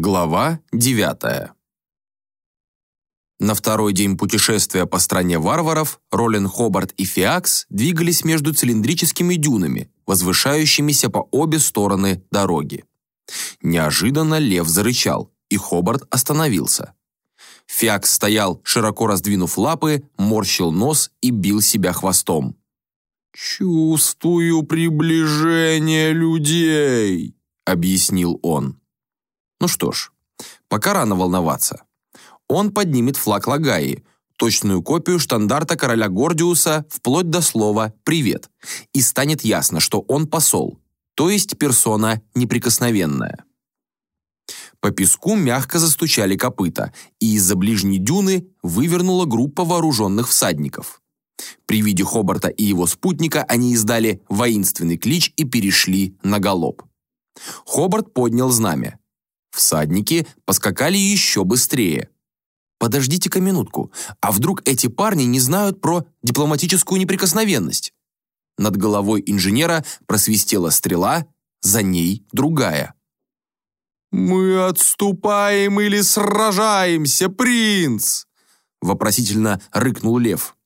Глава 9. На второй день путешествия по стране варваров Ролин Хобарт и Фиакс двигались между цилиндрическими дюнами, возвышающимися по обе стороны дороги. Неожиданно лев зарычал, и Хобарт остановился. Фиакс стоял, широко раздвинув лапы, морщил нос и бил себя хвостом. «Чувствую приближение людей», — объяснил он. Ну что ж, пока рано волноваться. Он поднимет флаг Лагаи, точную копию штандарта короля Гордиуса вплоть до слова «привет», и станет ясно, что он посол, то есть персона неприкосновенная. По песку мягко застучали копыта, и из-за ближней дюны вывернула группа вооруженных всадников. При виде Хобарта и его спутника они издали воинственный клич и перешли на галоп. Хобарт поднял знамя. Всадники поскакали еще быстрее. Подождите-ка минутку, а вдруг эти парни не знают про дипломатическую неприкосновенность? Над головой инженера просвистела стрела, за ней другая. «Мы отступаем или сражаемся, принц?» Вопросительно рыкнул лев.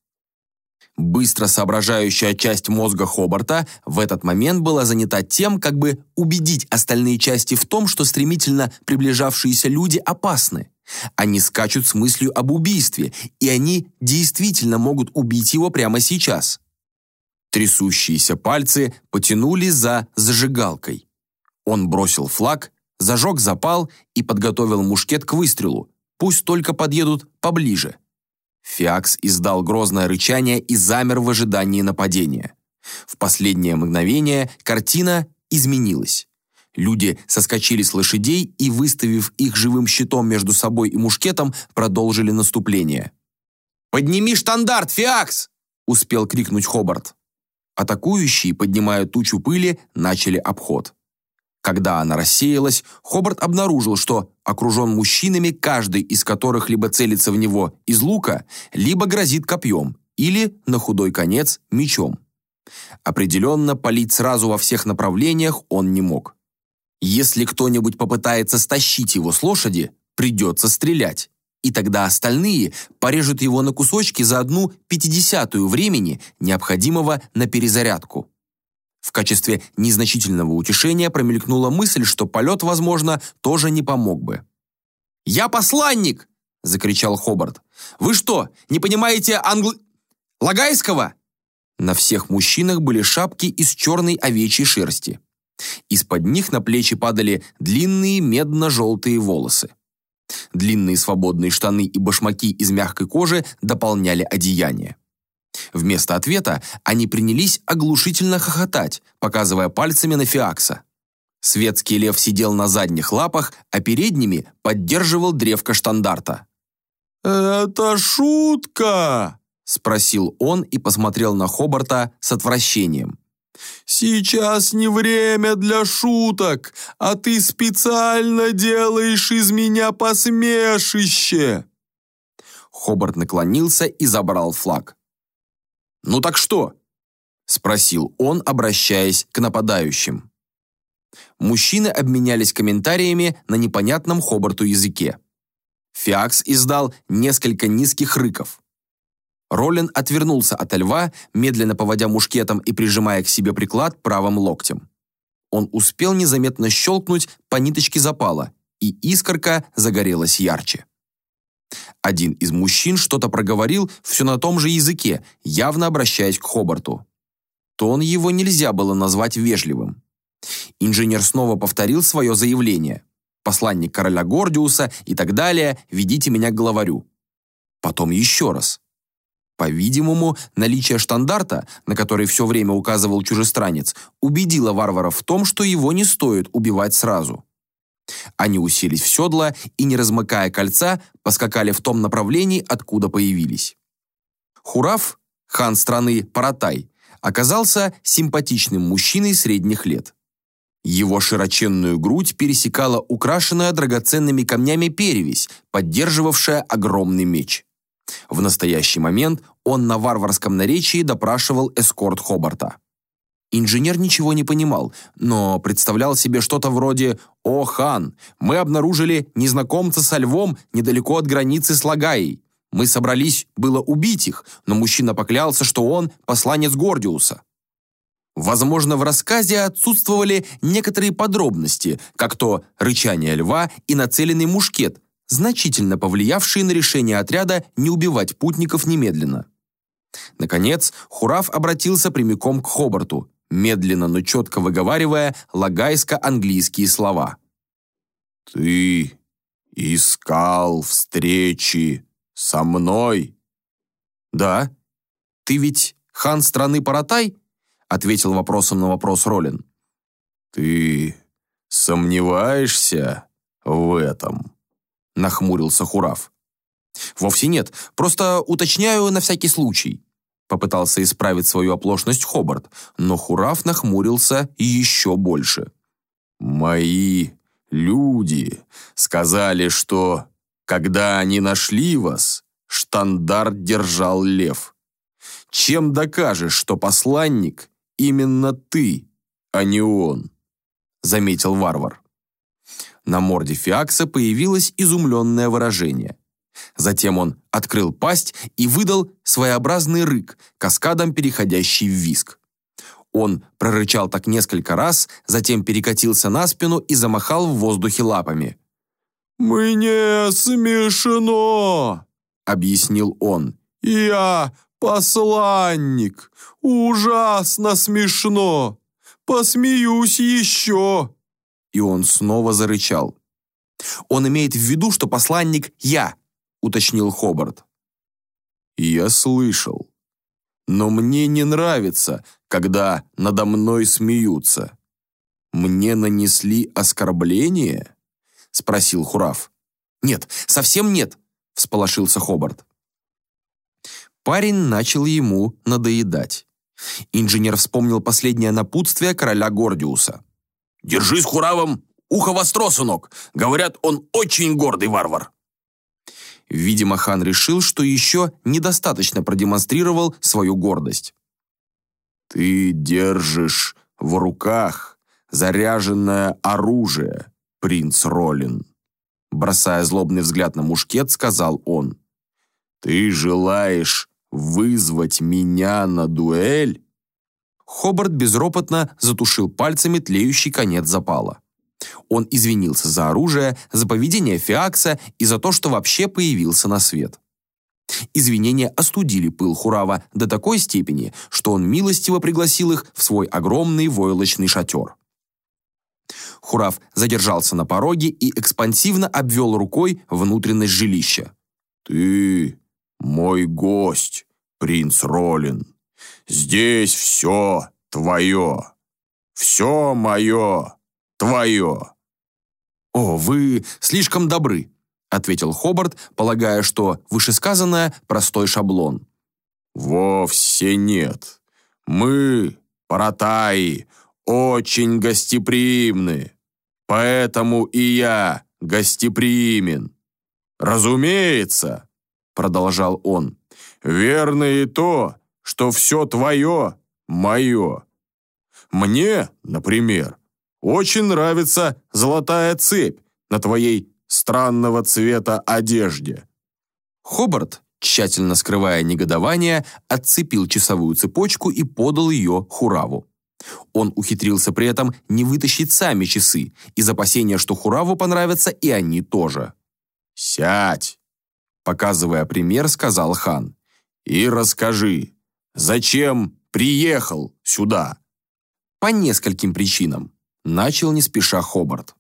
Быстро соображающая часть мозга Хобарта в этот момент была занята тем, как бы убедить остальные части в том, что стремительно приближавшиеся люди опасны. Они скачут с мыслью об убийстве, и они действительно могут убить его прямо сейчас. Трясущиеся пальцы потянули за зажигалкой. Он бросил флаг, зажег запал и подготовил мушкет к выстрелу. Пусть только подъедут поближе. Фиакс издал грозное рычание и замер в ожидании нападения. В последнее мгновение картина изменилась. Люди соскочили с лошадей и, выставив их живым щитом между собой и мушкетом, продолжили наступление. «Подними штандарт, Фиакс!» – успел крикнуть Хобарт. Атакующие, поднимая тучу пыли, начали обход. Когда она рассеялась, Хобарт обнаружил, что окружен мужчинами, каждый из которых либо целится в него из лука, либо грозит копьем, или, на худой конец, мечом. Определенно, палить сразу во всех направлениях он не мог. Если кто-нибудь попытается стащить его с лошади, придется стрелять. И тогда остальные порежут его на кусочки за одну пятидесятую времени, необходимого на перезарядку. В качестве незначительного утешения промелькнула мысль, что полет, возможно, тоже не помог бы. «Я посланник!» — закричал Хобарт. «Вы что, не понимаете англ... Лагайского?» На всех мужчинах были шапки из черной овечьей шерсти. Из-под них на плечи падали длинные медно-желтые волосы. Длинные свободные штаны и башмаки из мягкой кожи дополняли одеяние. Вместо ответа они принялись оглушительно хохотать, показывая пальцами на Фиакса. Светский лев сидел на задних лапах, а передними поддерживал древко штандарта. «Это шутка!» – спросил он и посмотрел на Хобарта с отвращением. «Сейчас не время для шуток, а ты специально делаешь из меня посмешище!» Хобарт наклонился и забрал флаг. «Ну так что?» – спросил он, обращаясь к нападающим. Мужчины обменялись комментариями на непонятном Хобарту языке. Фиакс издал несколько низких рыков. Роллин отвернулся от льва, медленно поводя мушкетом и прижимая к себе приклад правым локтем. Он успел незаметно щелкнуть по ниточке запала, и искорка загорелась ярче. Один из мужчин что-то проговорил все на том же языке, явно обращаясь к Хобарту. Тон его нельзя было назвать вежливым. Инженер снова повторил свое заявление. «Посланник короля Гордиуса и так далее, ведите меня к главарю». Потом еще раз. По-видимому, наличие штандарта, на который все время указывал чужестранец, убедило варваров в том, что его не стоит убивать сразу. Они уселись в седла и, не размыкая кольца, поскакали в том направлении, откуда появились. Хурав, хан страны Паратай, оказался симпатичным мужчиной средних лет. Его широченную грудь пересекала украшенная драгоценными камнями перевесь, поддерживавшая огромный меч. В настоящий момент он на варварском наречии допрашивал эскорт Хобарта. Инженер ничего не понимал, но представлял себе что-то вроде «О, хан, мы обнаружили незнакомца со львом недалеко от границы с Лагаей. Мы собрались было убить их, но мужчина поклялся, что он посланец Гордиуса». Возможно, в рассказе отсутствовали некоторые подробности, как то рычание льва и нацеленный мушкет, значительно повлиявшие на решение отряда не убивать путников немедленно. Наконец, Хурав обратился прямиком к Хобарту, медленно, но четко выговаривая лагайско-английские слова. «Ты искал встречи со мной?» «Да. Ты ведь хан страны Паратай?» ответил вопросом на вопрос Ролин. «Ты сомневаешься в этом?» нахмурился Хурав. «Вовсе нет, просто уточняю на всякий случай». Попытался исправить свою оплошность Хобарт, но Хурав нахмурился еще больше. «Мои люди сказали, что, когда они нашли вас, штандарт держал лев. Чем докажешь, что посланник именно ты, а не он?» заметил варвар. На морде Фиакса появилось изумленное выражение. Затем он открыл пасть и выдал своеобразный рык, каскадом переходящий в виск. Он прорычал так несколько раз, затем перекатился на спину и замахал в воздухе лапами. «Мне смешно», — объяснил он. «Я посланник. Ужасно смешно. Посмеюсь еще» и он снова зарычал. «Он имеет в виду, что посланник я», — уточнил Хобарт. «Я слышал. Но мне не нравится, когда надо мной смеются. Мне нанесли оскорбление?» — спросил Хурав. «Нет, совсем нет», — всполошился Хобарт. Парень начал ему надоедать. Инженер вспомнил последнее напутствие короля Гордиуса. Держись Хуравом, ухо востро, сынок. Говорят, он очень гордый варвар. Видимо, хан решил, что еще недостаточно продемонстрировал свою гордость. «Ты держишь в руках заряженное оружие, принц Ролин», бросая злобный взгляд на мушкет, сказал он. «Ты желаешь вызвать меня на дуэль?» Хобарт безропотно затушил пальцами тлеющий конец запала. Он извинился за оружие, за поведение Фиакса и за то, что вообще появился на свет. Извинения остудили пыл Хурава до такой степени, что он милостиво пригласил их в свой огромный войлочный шатер. Хурав задержался на пороге и экспансивно обвел рукой внутренность жилища. «Ты мой гость, принц Ролин», Здесь все твое. Все мое твое. О, вы слишком добры, ответил Хобарт, полагая, что вышесказанное простой шаблон. Вовсе нет. Мы, паратаи, очень гостеприимны. Поэтому и я гостеприимен. Разумеется, продолжал он, верно и то, что все твое – мое. Мне, например, очень нравится золотая цепь на твоей странного цвета одежде». Хобарт, тщательно скрывая негодование, отцепил часовую цепочку и подал ее Хураву. Он ухитрился при этом не вытащить сами часы, из опасения, что Хураву понравятся и они тоже. «Сядь!» – показывая пример, сказал хан. «И расскажи, Зачем приехал сюда?» «По нескольким причинам», — начал не спеша Хобарт.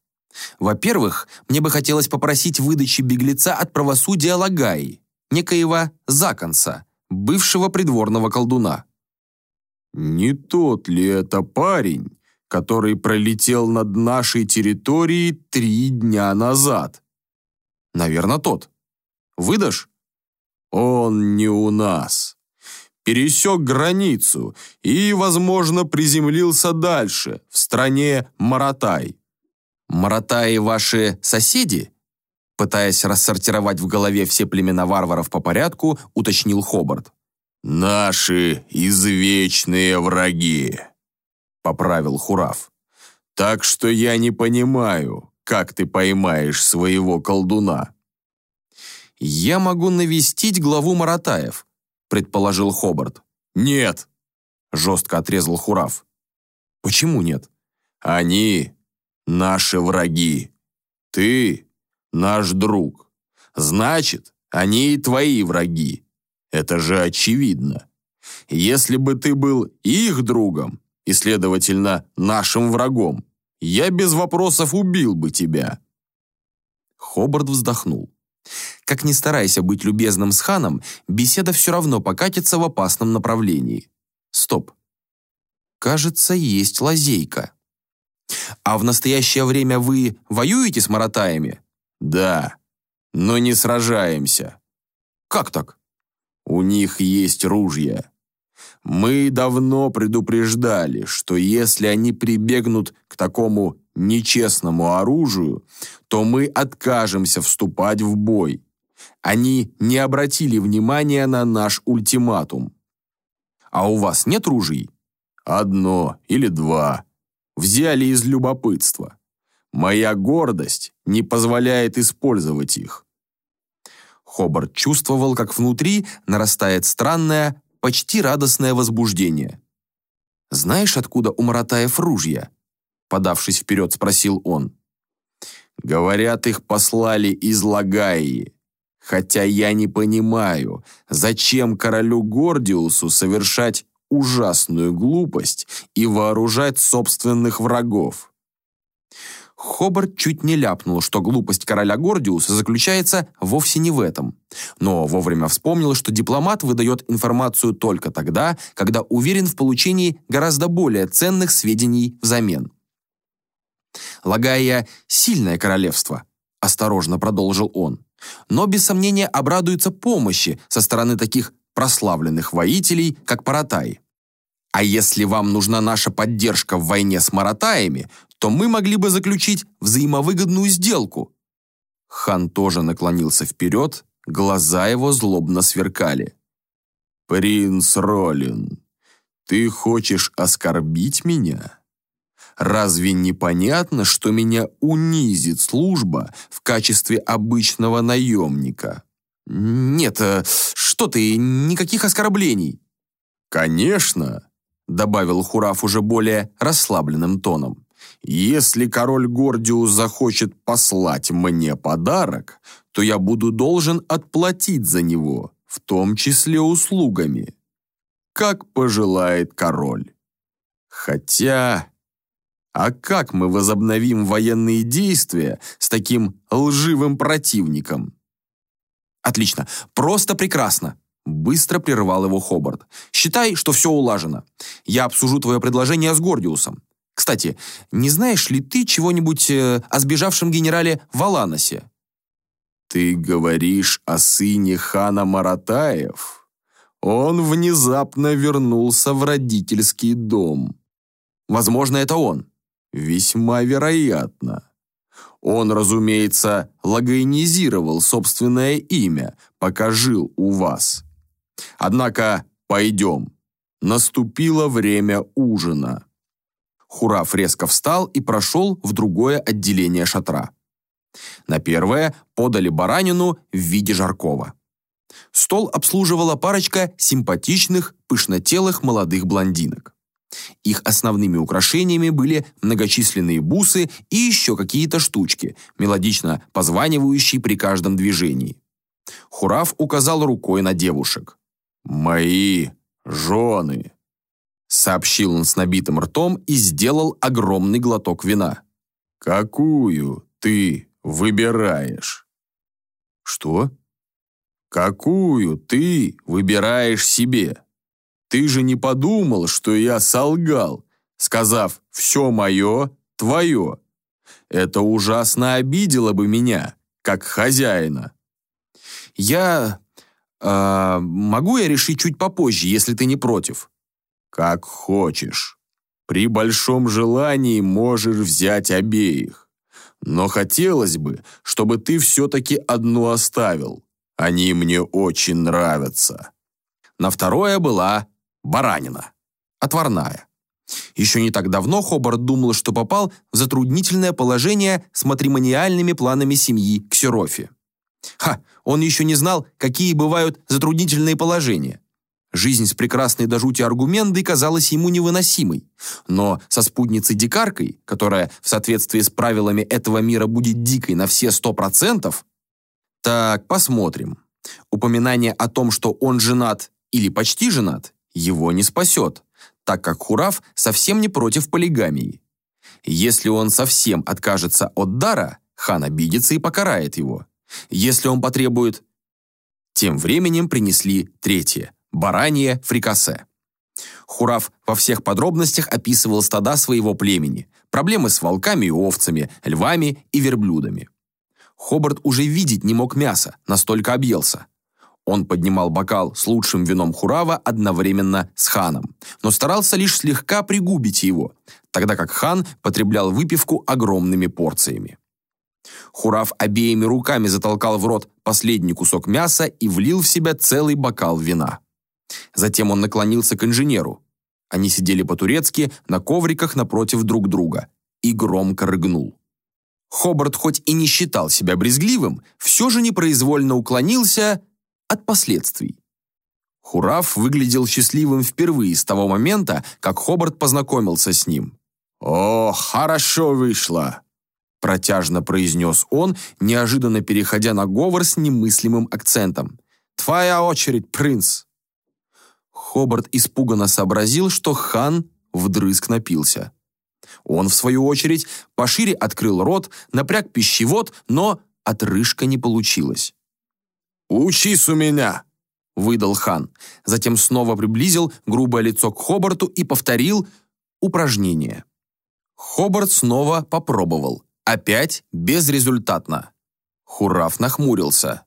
«Во-первых, мне бы хотелось попросить выдачи беглеца от правосудия Лагаи, некоего Законса, бывшего придворного колдуна». «Не тот ли это парень, который пролетел над нашей территорией три дня назад?» «Наверное, тот. Выдашь?» «Он не у нас пересек границу и, возможно, приземлился дальше, в стране Маратай. «Маратаи ваши соседи?» Пытаясь рассортировать в голове все племена варваров по порядку, уточнил Хобарт. «Наши извечные враги». поправил Хурав. Так что я не понимаю, как ты поймаешь своего колдуна. Я могу навестить главу Маратаев, предположил Хобарт. Нет, жестко отрезал Хурав. Почему нет? Они наши враги. Ты наш друг. Значит, они и твои враги. Это же очевидно. Если бы ты был их другом, и, следовательно, нашим врагом, я без вопросов убил бы тебя». Хобарт вздохнул. Как ни старайся быть любезным с ханом, беседа все равно покатится в опасном направлении. Стоп. Кажется, есть лазейка. А в настоящее время вы воюете с маратаями? Да, но не сражаемся. Как так? У них есть ружья. Мы давно предупреждали, что если они прибегнут к такому нечестному оружию, то мы откажемся вступать в бой. Они не обратили внимания на наш ультиматум. А у вас нет ружей? Одно или два. Взяли из любопытства. Моя гордость не позволяет использовать их. Хобарт чувствовал, как внутри нарастает странное, почти радостное возбуждение. «Знаешь, откуда у Маратаев ружья?» Подавшись вперед, спросил он. «Говорят, их послали из Лагаи. Хотя я не понимаю, зачем королю Гордиусу совершать ужасную глупость и вооружать собственных врагов. Хобарт чуть не ляпнул, что глупость короля Гордиуса заключается вовсе не в этом. Но вовремя вспомнил, что дипломат выдает информацию только тогда, когда уверен в получении гораздо более ценных сведений взамен. Лагая – сильное королевство, осторожно продолжил он, но без сомнения обрадуется помощи со стороны таких прославленных воителей, как Паратай. А если вам нужна наша поддержка в войне с маратаями, то мы могли бы заключить взаимовыгодную сделку». Хан тоже наклонился вперед, глаза его злобно сверкали. «Принц Ролин, ты хочешь оскорбить меня? Разве не понятно, что меня унизит служба в качестве обычного наемника?» «Нет, э, что ты, никаких оскорблений». «Конечно», — добавил Хураф уже более расслабленным тоном. Если король Гордиус захочет послать мне подарок, то я буду должен отплатить за него, в том числе услугами. Как пожелает король. Хотя... А как мы возобновим военные действия с таким лживым противником? Отлично, просто прекрасно. Быстро прервал его Хобарт. «Считай, что все улажено. Я обсужу твое предложение с Гордиусом. Кстати, не знаешь ли ты чего-нибудь э, о сбежавшем генерале Валаносе? Ты говоришь о сыне хана Маратаев? Он внезапно вернулся в родительский дом. Возможно, это он. Весьма вероятно. Он, разумеется, логоинизировал собственное имя, пока жил у вас. Однако пойдем. Наступило время ужина. Хурав резко встал и прошел в другое отделение шатра. На первое подали баранину в виде жаркого. Стол обслуживала парочка симпатичных, пышнотелых молодых блондинок. Их основными украшениями были многочисленные бусы и еще какие-то штучки, мелодично позванивающие при каждом движении. Хурав указал рукой на девушек. «Мои жены!» сообщил он с набитым ртом и сделал огромный глоток вина. «Какую ты выбираешь?» «Что?» «Какую ты выбираешь себе? Ты же не подумал, что я солгал, сказав «все мое, твое». Это ужасно обидело бы меня, как хозяина». «Я... Э, могу я решить чуть попозже, если ты не против?» Как хочешь. При большом желании можешь взять обеих. Но хотелось бы, чтобы ты все-таки одну оставил. Они мне очень нравятся. На второе была баранина. Отварная. Еще не так давно Хобарт думал, что попал в затруднительное положение с матримониальными планами семьи Ксерофи. Ха, он еще не знал, какие бывают затруднительные положения. Жизнь с прекрасной до жути аргументой казалась ему невыносимой. Но со спутницей-дикаркой, которая в соответствии с правилами этого мира будет дикой на все сто процентов... Так, посмотрим. Упоминание о том, что он женат или почти женат, его не спасет, так как Хурав совсем не против полигамии. Если он совсем откажется от дара, хан обидится и покарает его. Если он потребует... Тем временем принесли третье – баранье фрикасе. Хурав во всех подробностях описывал стада своего племени, проблемы с волками и овцами, львами и верблюдами. Хобарт уже видеть не мог мяса, настолько объелся. Он поднимал бокал с лучшим вином Хурава одновременно с ханом, но старался лишь слегка пригубить его, тогда как хан потреблял выпивку огромными порциями. Хурав обеими руками затолкал в рот последний кусок мяса и влил в себя целый бокал вина. Затем он наклонился к инженеру. Они сидели по-турецки на ковриках напротив друг друга и громко рыгнул. Хобарт хоть и не считал себя брезгливым, все же непроизвольно уклонился от последствий. Хурав выглядел счастливым впервые с того момента, как Хобарт познакомился с ним. «О, хорошо вышло!» протяжно произнес он, неожиданно переходя на говор с немыслимым акцентом. «Твоя очередь, принц!» Хобарт испуганно сообразил, что хан вдрызг напился. Он, в свою очередь, пошире открыл рот, напряг пищевод, но отрыжка не получилась. «Учись у меня!» — выдал хан. Затем снова приблизил грубое лицо к Хобарту и повторил упражнение. Хобарт снова попробовал. Опять безрезультатно. Хурав нахмурился.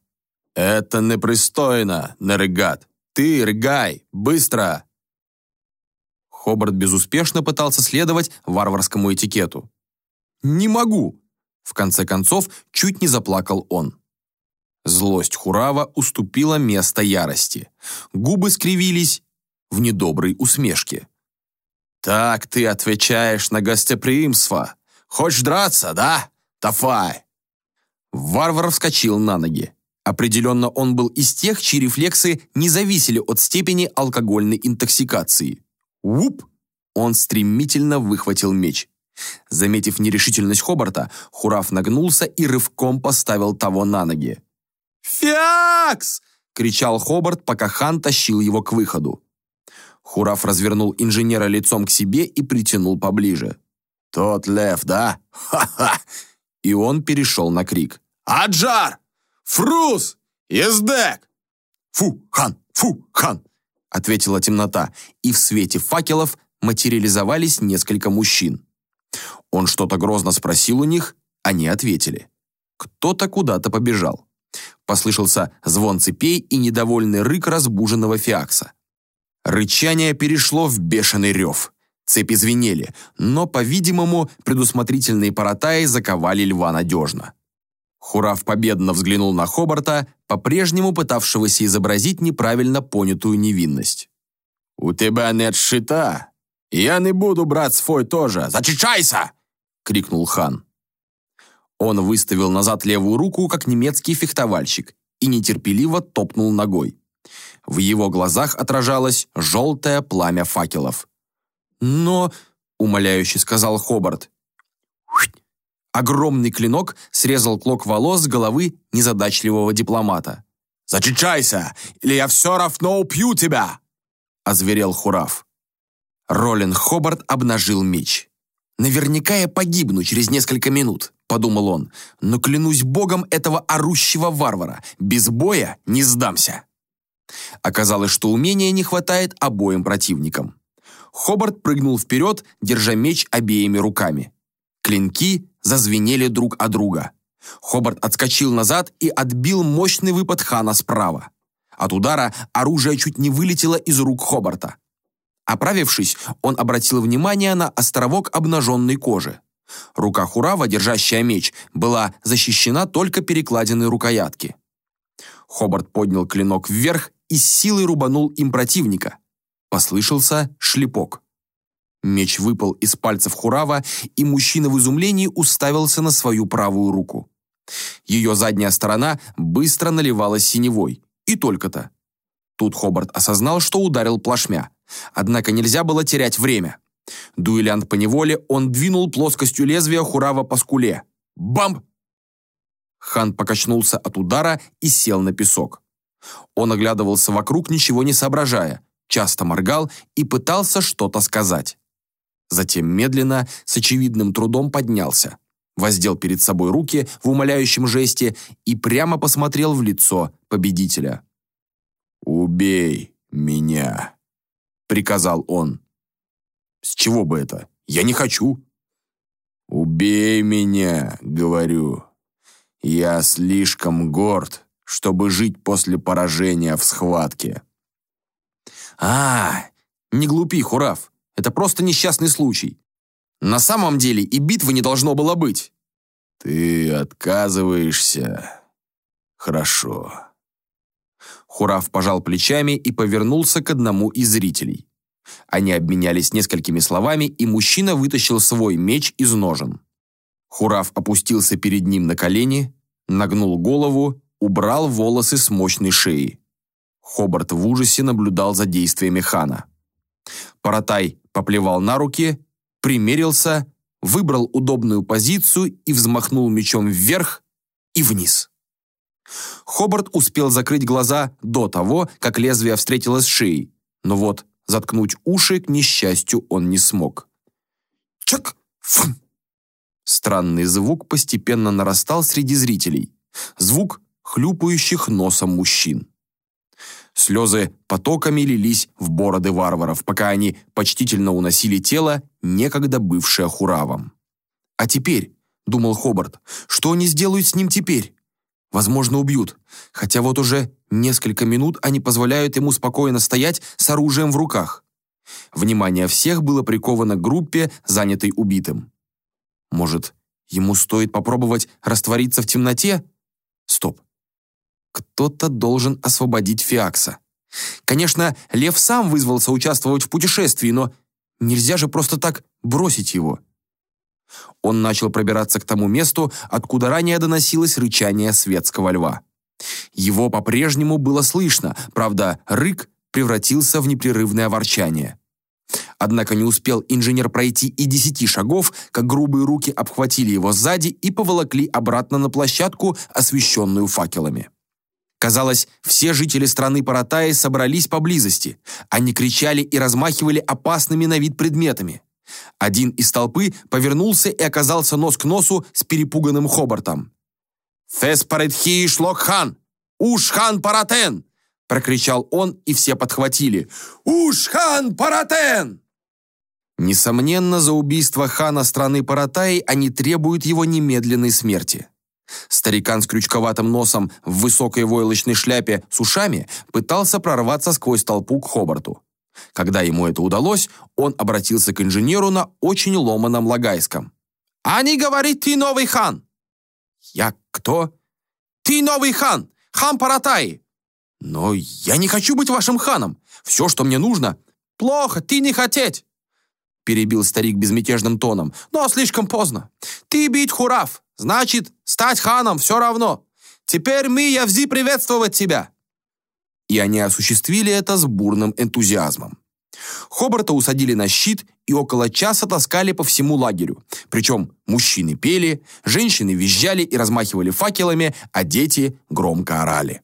«Это непристойно, Нерегат. Ты, рыгай, быстро!» Хобарт безуспешно пытался следовать варварскому этикету. «Не могу!» В конце концов, чуть не заплакал он. Злость Хурава уступила место ярости. Губы скривились в недоброй усмешке. «Так ты отвечаешь на гостеприимство. Хочешь драться, да? Тафай!» Варвар вскочил на ноги. Определенно он был из тех, чьи рефлексы не зависели от степени алкогольной интоксикации. Уп! Он стремительно выхватил меч. Заметив нерешительность Хобарта, Хурав нагнулся и рывком поставил того на ноги. «Фиакс!» — кричал Хобарт, пока хан тащил его к выходу. Хураф развернул инженера лицом к себе и притянул поближе. «Тот лев, да? Ха-ха!» И он перешел на крик. «Аджар! Фрус! Ездек!» «Фу, хан! Фу, хан!» ответила темнота, и в свете факелов материализовались несколько мужчин. Он что-то грозно спросил у них, они ответили. Кто-то куда-то побежал. Послышался звон цепей и недовольный рык разбуженного фиакса. Рычание перешло в бешеный рев. Цепи звенели, но, по-видимому, предусмотрительные паратаи заковали льва надежно. Хурав победно взглянул на Хобарта, по-прежнему пытавшегося изобразить неправильно понятую невинность. «У тебя нет щита. Я не буду брать свой тоже. Зачичайся!» — крикнул хан. Он выставил назад левую руку, как немецкий фехтовальщик, и нетерпеливо топнул ногой. В его глазах отражалось желтое пламя факелов. «Но...» — умоляюще сказал Хобарт. Огромный клинок срезал клок волос с головы незадачливого дипломата. «Зачичайся, или я все равно убью тебя!» — озверел Хурав. Ролин Хобарт обнажил меч. «Наверняка я погибну через несколько минут», — подумал он, «но клянусь богом этого орущего варвара, без боя не сдамся». Оказалось, что умения не хватает обоим противникам. Хобарт прыгнул вперед, держа меч обеими руками. Клинки зазвенели друг о друга. Хобарт отскочил назад и отбил мощный выпад Хана справа. От удара оружие чуть не вылетело из рук Хобарта. Оправившись, он обратил внимание на островок обнаженной кожи. Рука Хурава, держащая меч, была защищена только перекладиной рукоятки. Хобарт поднял клинок вверх и с силой рубанул им противника. Послышался шлепок. Меч выпал из пальцев Хурава, и мужчина в изумлении уставился на свою правую руку. Ее задняя сторона быстро наливалась синевой. И только-то. Тут Хобарт осознал, что ударил плашмя. Однако нельзя было терять время. Дуэлянт по неволе, он двинул плоскостью лезвия Хурава по скуле. Бамп! Хан покачнулся от удара и сел на песок. Он оглядывался вокруг, ничего не соображая, часто моргал и пытался что-то сказать. Затем медленно, с очевидным трудом поднялся, воздел перед собой руки в умоляющем жесте и прямо посмотрел в лицо победителя. «Убей меня», — приказал он. «С чего бы это? Я не хочу». «Убей меня», — говорю. «Я слишком горд, чтобы жить после поражения в схватке». «А, не глупи, Хурав. Это просто несчастный случай. На самом деле и битвы не должно было быть». «Ты отказываешься? Хорошо». Хурав пожал плечами и повернулся к одному из зрителей. Они обменялись несколькими словами, и мужчина вытащил свой меч из ножен. Хурав опустился перед ним на колени, нагнул голову, убрал волосы с мощной шеи. Хобарт в ужасе наблюдал за действиями хана. Паратай поплевал на руки, примерился, выбрал удобную позицию и взмахнул мечом вверх и вниз. Хобарт успел закрыть глаза до того, как лезвие встретилось с шеей, но вот заткнуть уши, к несчастью, он не смог. Чак! Фум! Странный звук постепенно нарастал среди зрителей. Звук хлюпающих носом мужчин. Слезы потоками лились в бороды варваров, пока они почтительно уносили тело, некогда бывшее Хуравом. «А теперь», — думал Хобарт, — «что они сделают с ним теперь?» Возможно, убьют, хотя вот уже несколько минут они позволяют ему спокойно стоять с оружием в руках. Внимание всех было приковано к группе, занятой убитым. Может, ему стоит попробовать раствориться в темноте? Стоп. Кто-то должен освободить Фиакса. Конечно, Лев сам вызвался участвовать в путешествии, но нельзя же просто так бросить его. Он начал пробираться к тому месту, откуда ранее доносилось рычание светского льва. Его по-прежнему было слышно, правда, рык превратился в непрерывное ворчание. Однако не успел инженер пройти и десяти шагов, как грубые руки обхватили его сзади и поволокли обратно на площадку, освещенную факелами. Казалось, все жители страны Паратаи собрались поблизости. Они кричали и размахивали опасными на вид предметами. Один из толпы повернулся и оказался нос к носу с перепуганным Хобартом. «Феспаретхи шлокхан! Ушхан паратен!» прокричал он, и все подхватили. «Ушхан паратен!» Несомненно, за убийство хана страны Паратаи они требуют его немедленной смерти. Старикан с крючковатым носом в высокой войлочной шляпе с ушами пытался прорваться сквозь толпу к Хобарту. Когда ему это удалось, он обратился к инженеру на очень ломаном лагайском. «Они говорит, ты новый хан!» «Я кто?» «Ты новый хан! Хан Паратай!» «Но я не хочу быть вашим ханом! Все, что мне нужно...» «Плохо, ты не хотеть!» Перебил старик безмятежным тоном. «Но слишком поздно. Ты бить Хурав, значит, стать ханом все равно. Теперь мы, Явзи, приветствовать тебя!» и они осуществили это с бурным энтузиазмом. Хобарта усадили на щит и около часа таскали по всему лагерю. Причем мужчины пели, женщины визжали и размахивали факелами, а дети громко орали.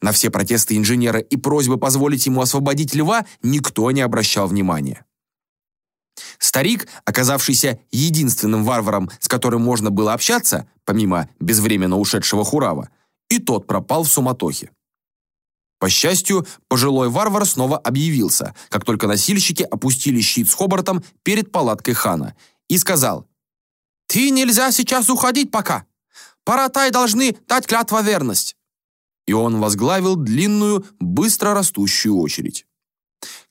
На все протесты инженера и просьбы позволить ему освободить льва никто не обращал внимания. Старик, оказавшийся единственным варваром, с которым можно было общаться, помимо безвременно ушедшего Хурава, и тот пропал в суматохе. По счастью, пожилой варвар снова объявился, как только носильщики опустили щит с Хобартом перед палаткой хана, и сказал, «Ты нельзя сейчас уходить пока. Паратай должны дать клятва верность». И он возглавил длинную, быстро растущую очередь.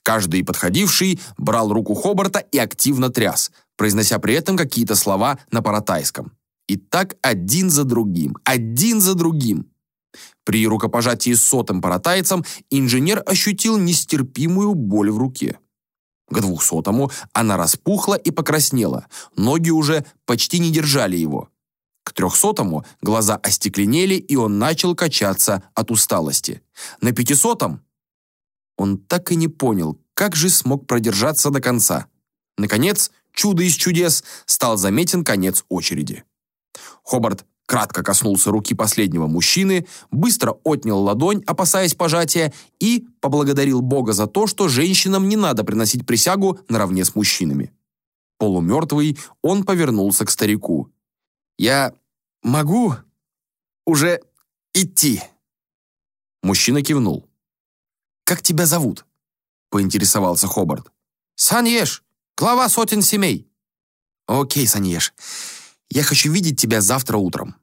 Каждый подходивший брал руку Хобарта и активно тряс, произнося при этом какие-то слова на паратайском. И так один за другим, один за другим. При рукопожатии с сотым паратайцем инженер ощутил нестерпимую боль в руке. К двухсотому она распухла и покраснела, ноги уже почти не держали его. К трехсотому глаза остекленели, и он начал качаться от усталости. На пятисотом он так и не понял, как же смог продержаться до конца. Наконец, чудо из чудес, стал заметен конец очереди. Хобарт кратко коснулся руки последнего мужчины, быстро отнял ладонь, опасаясь пожатия, и поблагодарил Бога за то, что женщинам не надо приносить присягу наравне с мужчинами. Полумертвый, он повернулся к старику. «Я могу уже идти?» Мужчина кивнул. «Как тебя зовут?» — поинтересовался Хобарт. «Саньеш, глава сотен семей». «Окей, Саньеш, я хочу видеть тебя завтра утром».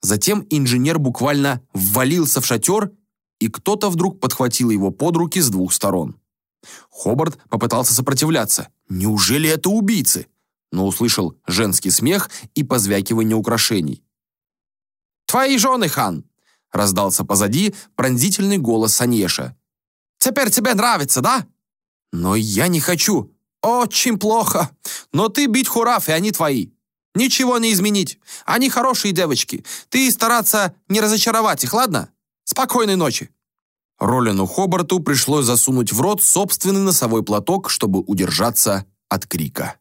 Затем инженер буквально ввалился в шатер, и кто-то вдруг подхватил его под руки с двух сторон. Хобарт попытался сопротивляться. Неужели это убийцы? Но услышал женский смех и позвякивание украшений. «Твои жены, хан!» раздался позади пронзительный голос Санеша. «Теперь тебе нравится, да?» «Но я не хочу». «Очень плохо. Но ты бить хураф, и они твои. Ничего не изменить. Они хорошие девочки. Ты стараться не разочаровать их, ладно? Спокойной ночи». Ролину Хобарту пришлось засунуть в рот собственный носовой платок, чтобы удержаться от крика.